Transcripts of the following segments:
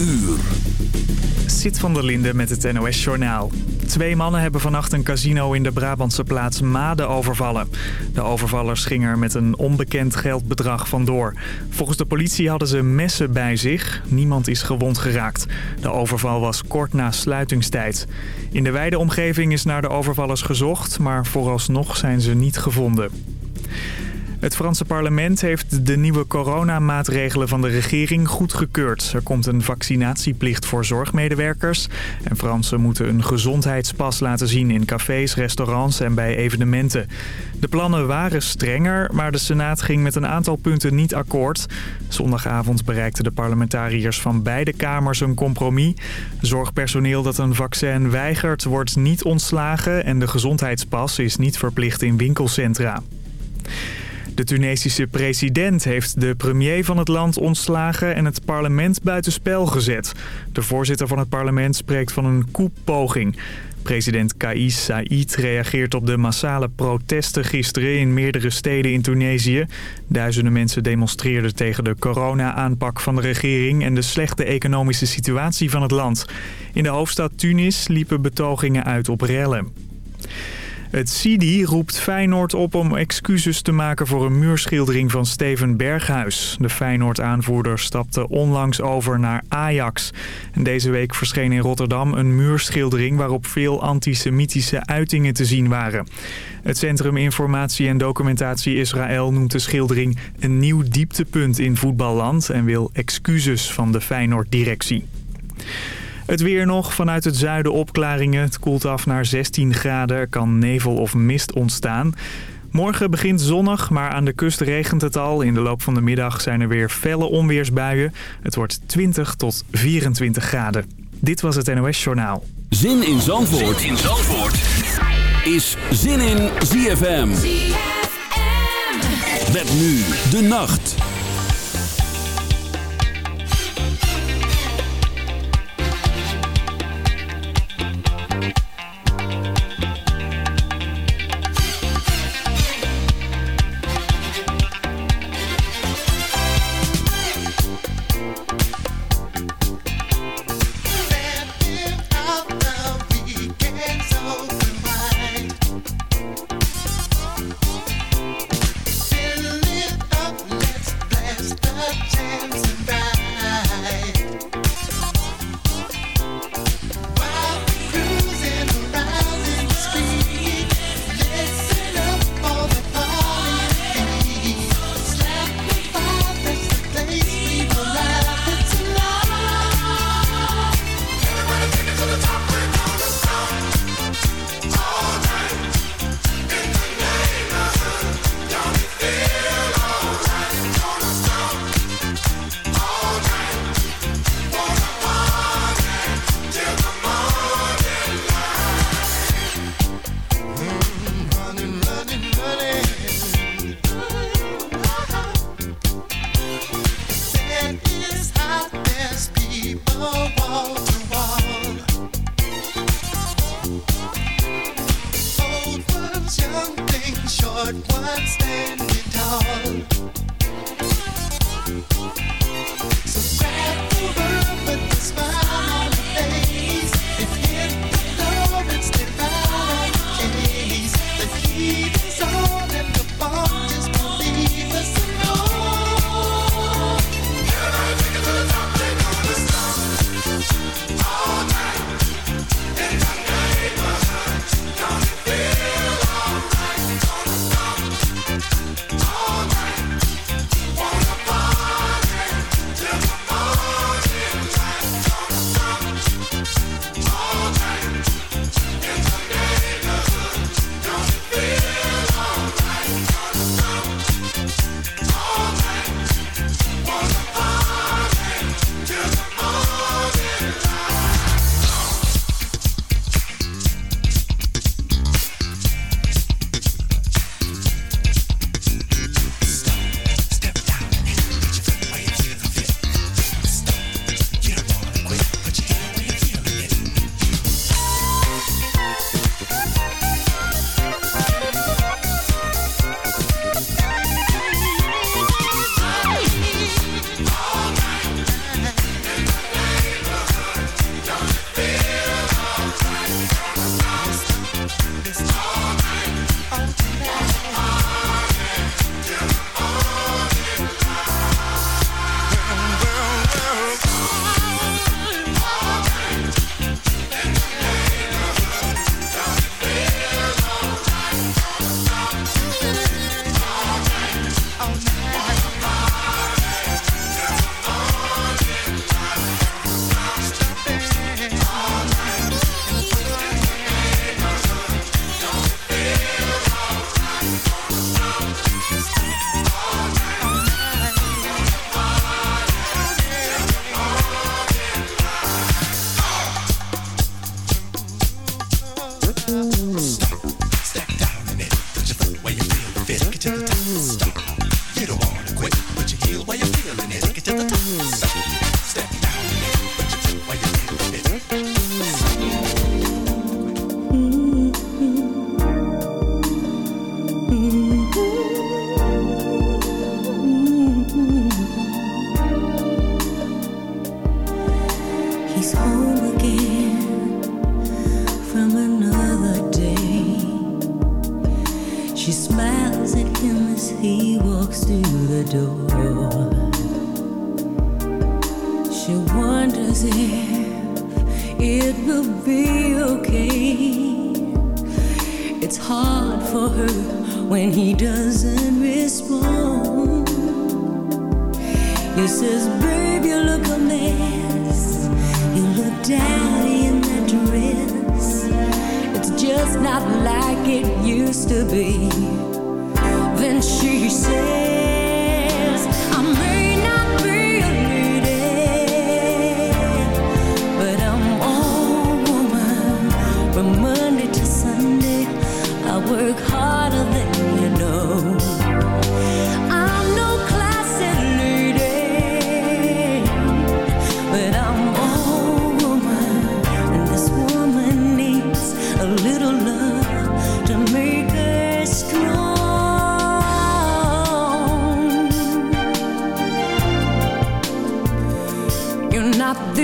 uur. Van der Linde met het NOS-journaal. Twee mannen hebben vannacht een casino in de Brabantse plaats Maden overvallen. De overvallers gingen er met een onbekend geldbedrag vandoor. Volgens de politie hadden ze messen bij zich. Niemand is gewond geraakt. De overval was kort na sluitingstijd. In de wijde omgeving is naar de overvallers gezocht, maar vooralsnog zijn ze niet gevonden. Het Franse parlement heeft de nieuwe coronamaatregelen van de regering goedgekeurd. Er komt een vaccinatieplicht voor zorgmedewerkers. En Fransen moeten een gezondheidspas laten zien in cafés, restaurants en bij evenementen. De plannen waren strenger, maar de Senaat ging met een aantal punten niet akkoord. Zondagavond bereikten de parlementariërs van beide kamers een compromis. Zorgpersoneel dat een vaccin weigert wordt niet ontslagen... en de gezondheidspas is niet verplicht in winkelcentra. De Tunesische president heeft de premier van het land ontslagen en het parlement buitenspel gezet. De voorzitter van het parlement spreekt van een koepoging. President Kais Said reageert op de massale protesten gisteren in meerdere steden in Tunesië. Duizenden mensen demonstreerden tegen de corona-aanpak van de regering en de slechte economische situatie van het land. In de hoofdstad Tunis liepen betogingen uit op rellen. Het CIDI roept Feyenoord op om excuses te maken voor een muurschildering van Steven Berghuis. De Feyenoord-aanvoerder stapte onlangs over naar Ajax. En deze week verscheen in Rotterdam een muurschildering waarop veel antisemitische uitingen te zien waren. Het Centrum Informatie en Documentatie Israël noemt de schildering een nieuw dieptepunt in voetballand en wil excuses van de Feyenoord-directie. Het weer nog. Vanuit het zuiden opklaringen. Het koelt af naar 16 graden. Er kan nevel of mist ontstaan. Morgen begint zonnig, maar aan de kust regent het al. In de loop van de middag zijn er weer felle onweersbuien. Het wordt 20 tot 24 graden. Dit was het NOS Journaal. Zin in Zandvoort, zin in Zandvoort. is Zin in ZFM. ZFM. Met nu de nacht.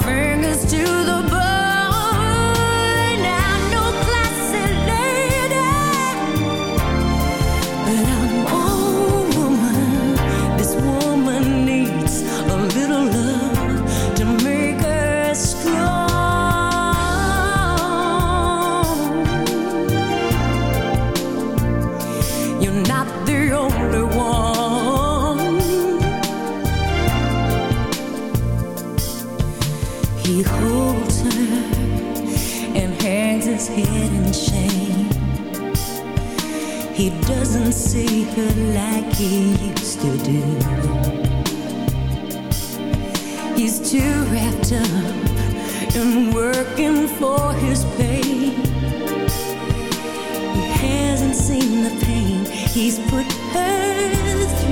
fingers to secret like he used to do. He's too wrapped up in working for his pay. He hasn't seen the pain he's put her through.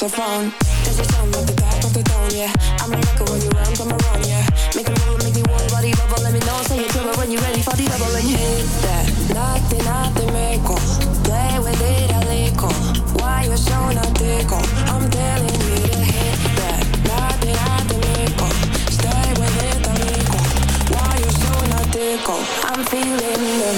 saxophone. There's a sound at the back of the tone, yeah. I'm a rocker when you round, I'm around, yeah. Make a move, make me want body bubble, let me know. Say you're trouble when you're ready for the double and you hit that. Nothing, nothing, make Play with it I'll little. Why you so not tickle? I'm telling you to hit that. Nothing, nothing, make Stay with it a little. Why you so not tickle? I'm feeling it.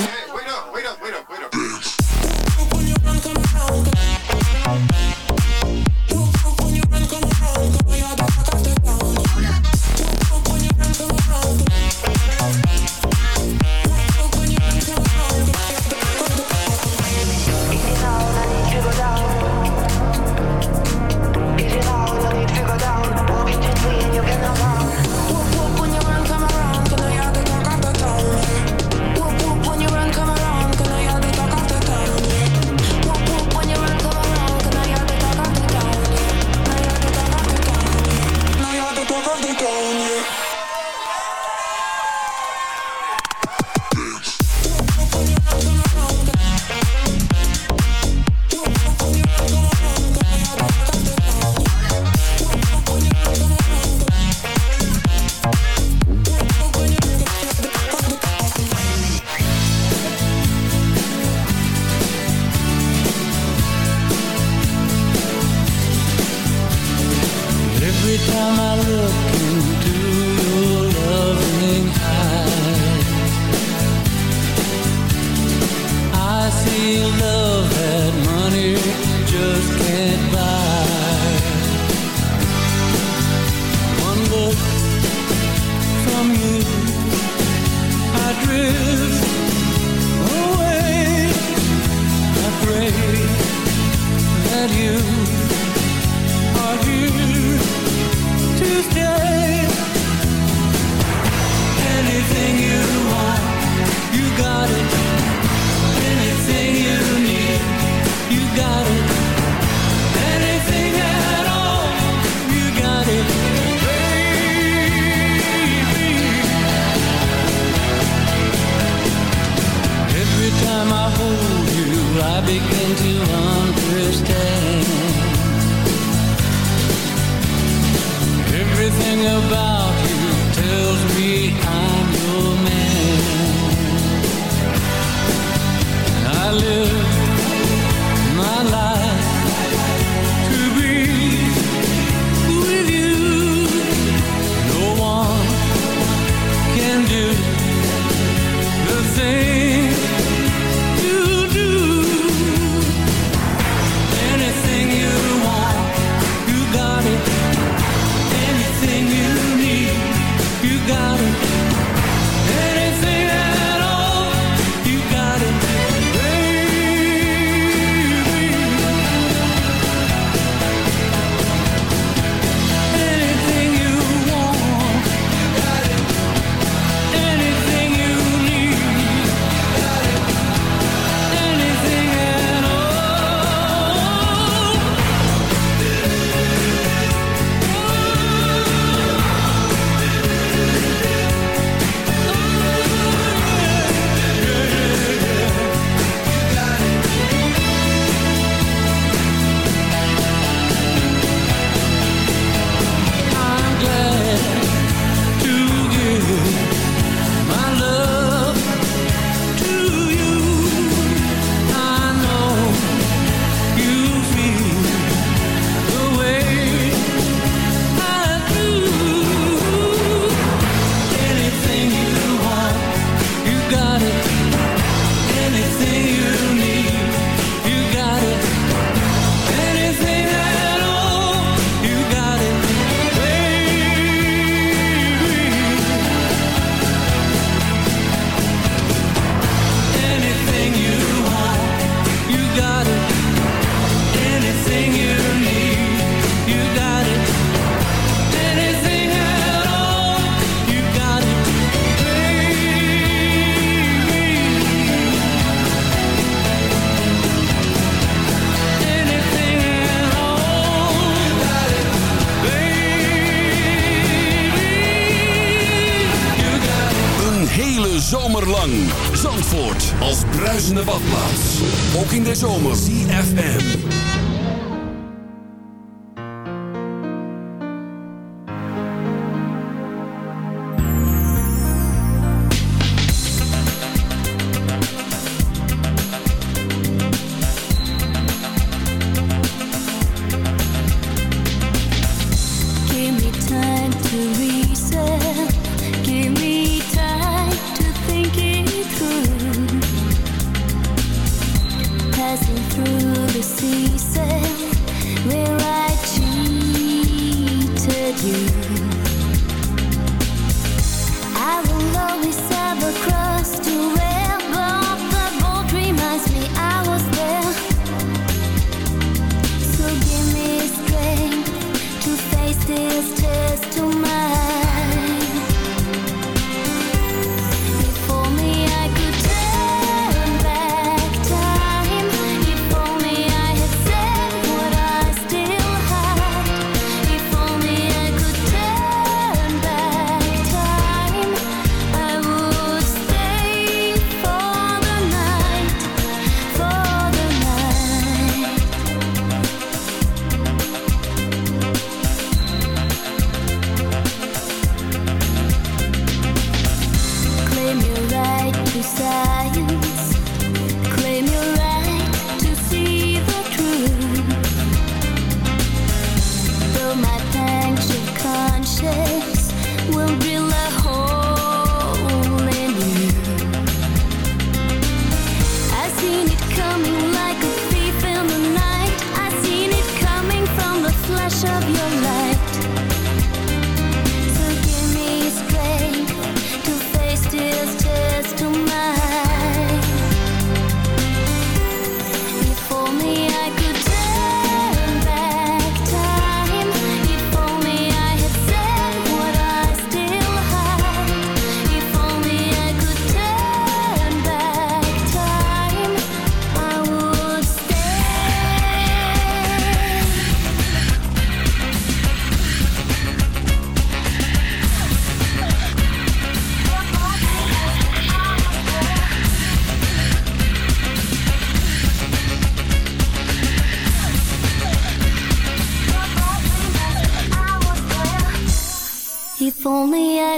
real love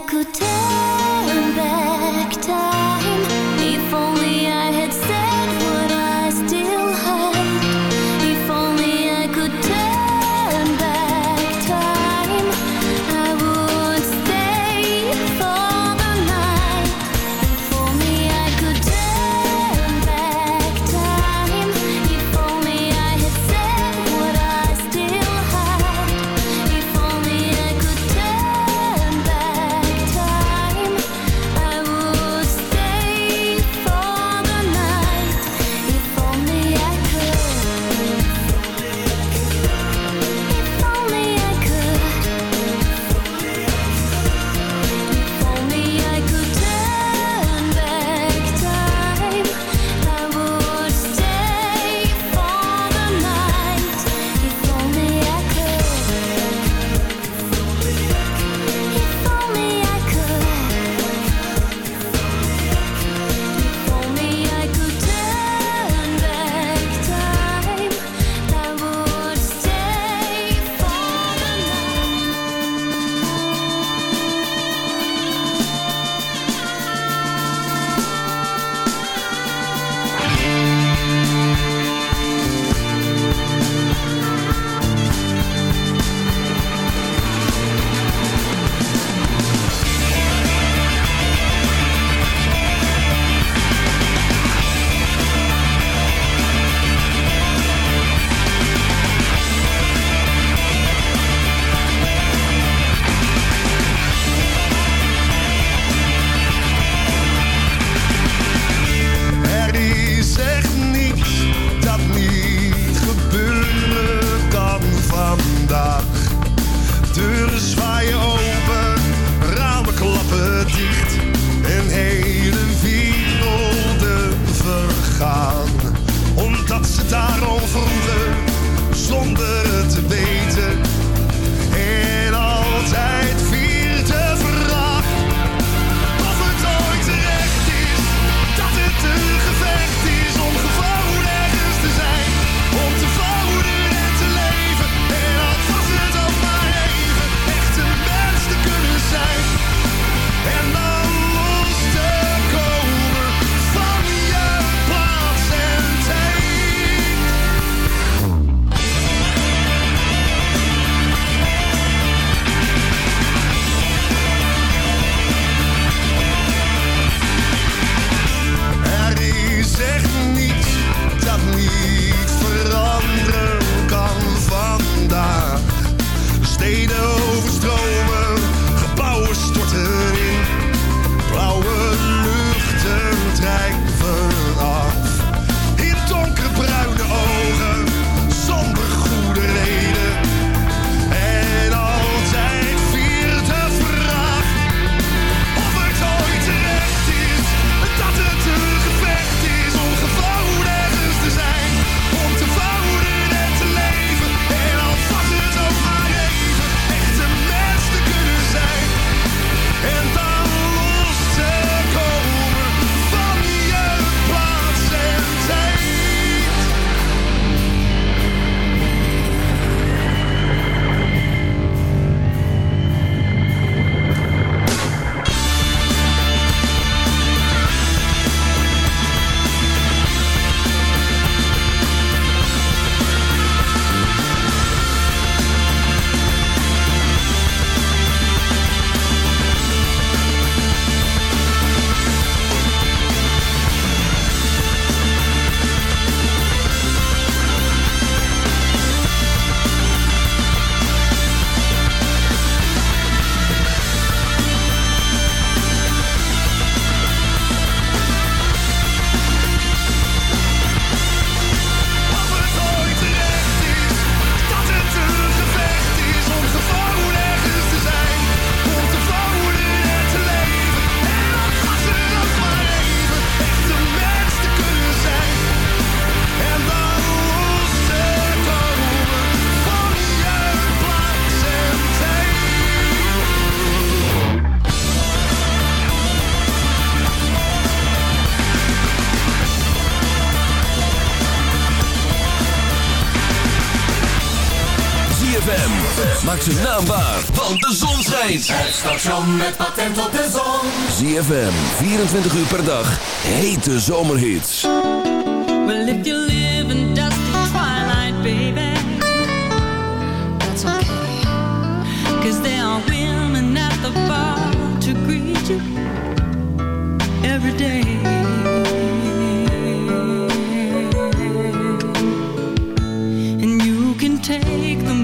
くて station met patent op de zon. ZFM, 24 uur per dag, hete zomerhits. Well, if you live in dusty twilight, baby, that's okay. Cause there are women at the bar to greet you every day. And you can take them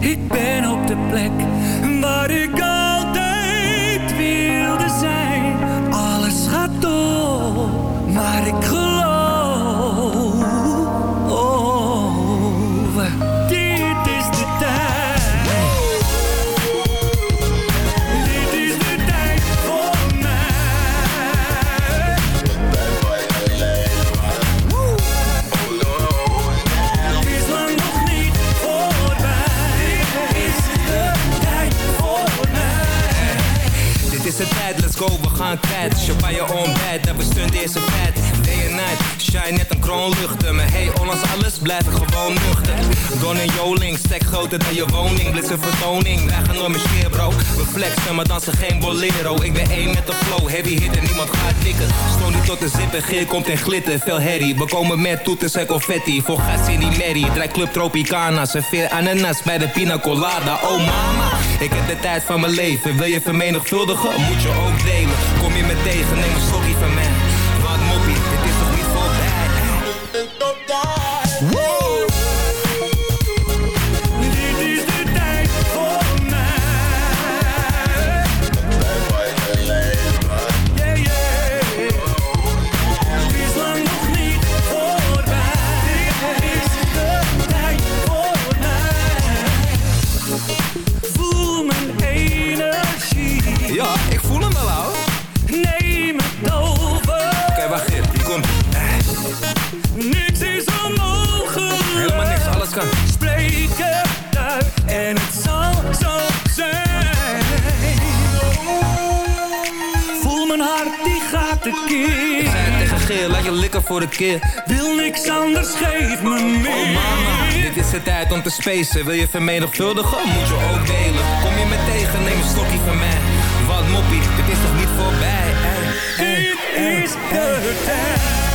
Ik ben op de plek gaan kwijt Champagne ontbijt, dat we stunt eerste feit Day and night, shine net een kroon luchten. Maar hey, ondanks alles blijf ik gewoon nuchter. Don en Joling, stek groter dan je woning. Blitz een vertoning, wij gaan door mijn sfeer bro. We flexen, maar dansen geen bolero. Ik ben één met de flow, heavy hit en niemand gaat tikken Stoon tot de zippen, geer komt in glitter. Veel herrie, we komen met toeters en confetti. Voor gas in die merrie, draai club Tropicana. Serveer ananas bij de pina colada. Oh mama, ik heb de tijd van mijn leven. Wil je vermenigvuldigen, moet je ook delen. Kom je me tegen, neem een slokje van mij die gaat Ik zei het tegen Geer, laat je likken voor de keer. Wil niks anders, geef me meer. Oh mama, dit is de tijd om te spacen. Wil je vermenigvuldigen, moet je ook delen. Kom je me tegen, neem een stokje van mij. Wat moppie, dit is toch niet voorbij Dit is de tijd.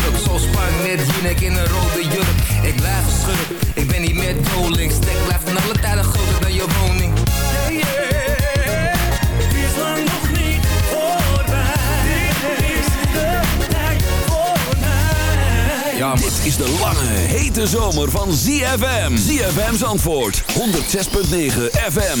Kurk Zo spark net Jinek in een rode jurk Ik blijf geschurk, ik ben niet meer doling Stek blijft van alle tijden groter dan je woning Yeah, yeah. Het is lang nog niet voorbij. Dit is de tijd voor mij. Ja, Dit is de lange, hete zomer van ZFM. ZFM's antwoord, 106.9 FM.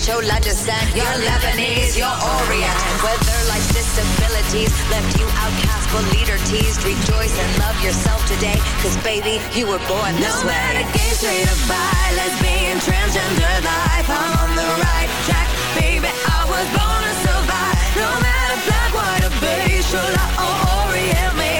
Cholajistan, you're Lebanese, you're Orient. Whether life's disabilities left you outcast but leader teased, rejoice and love yourself today, cause baby, you were born this no way. No matter gay, straight or bi, lesbian, transgender life, I'm on the right track, baby, I was born to survive. No matter black, white or beige, Chola or Orient, me.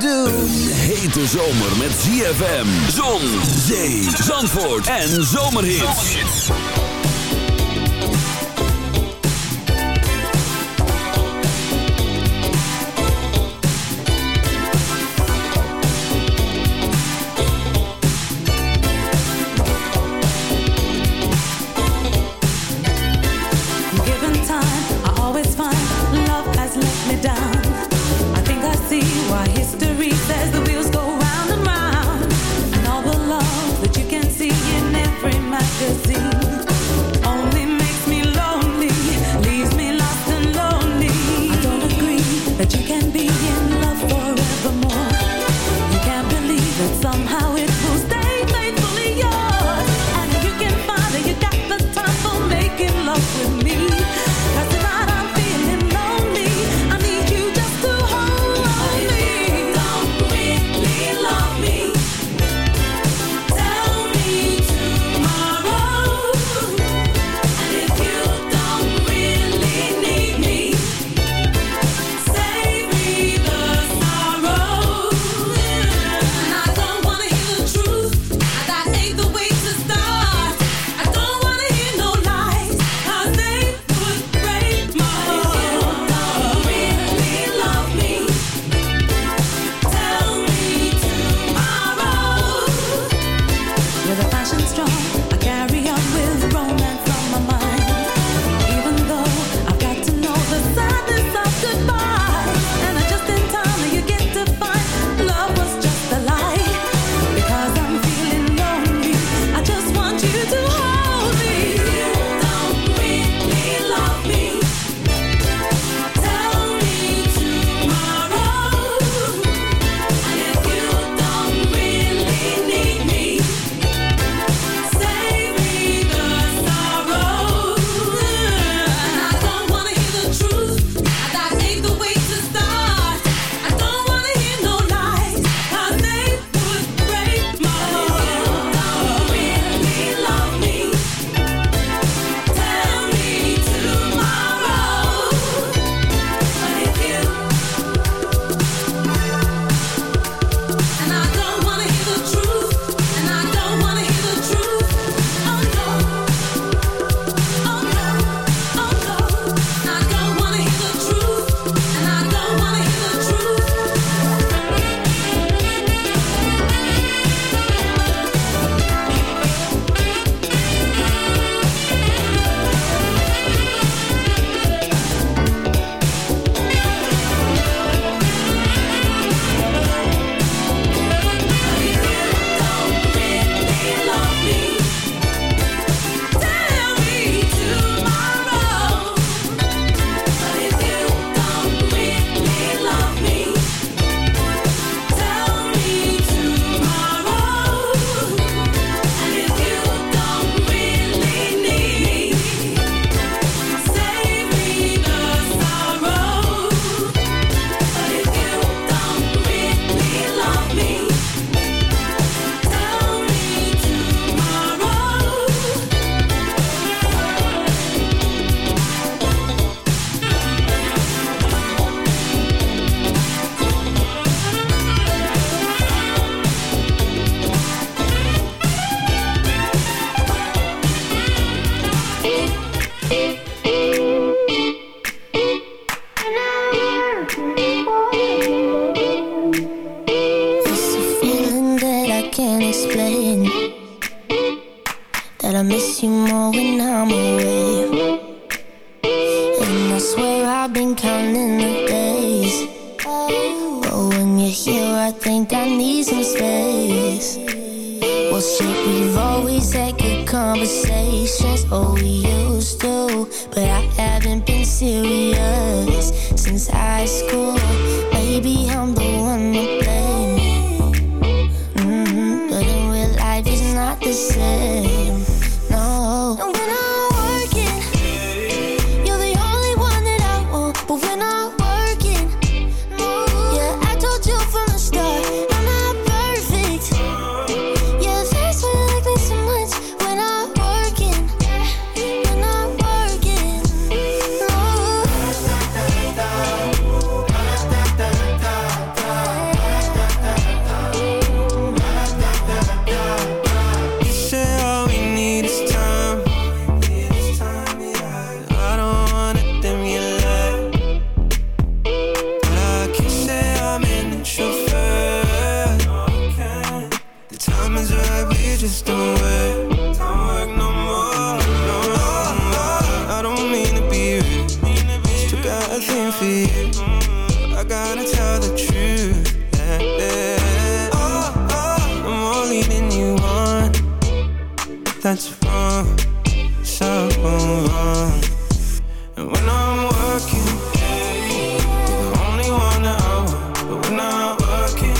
do. Een hete zomer met ZFM, zon, zee, zandvoort en zomerhits. zomerhits. do, do. that's wrong, something wrong. And when I'm working, only one. But working,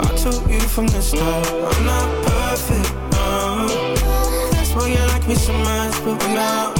I you from the start, I'm not perfect, no. That's why you like me so much, but we're not.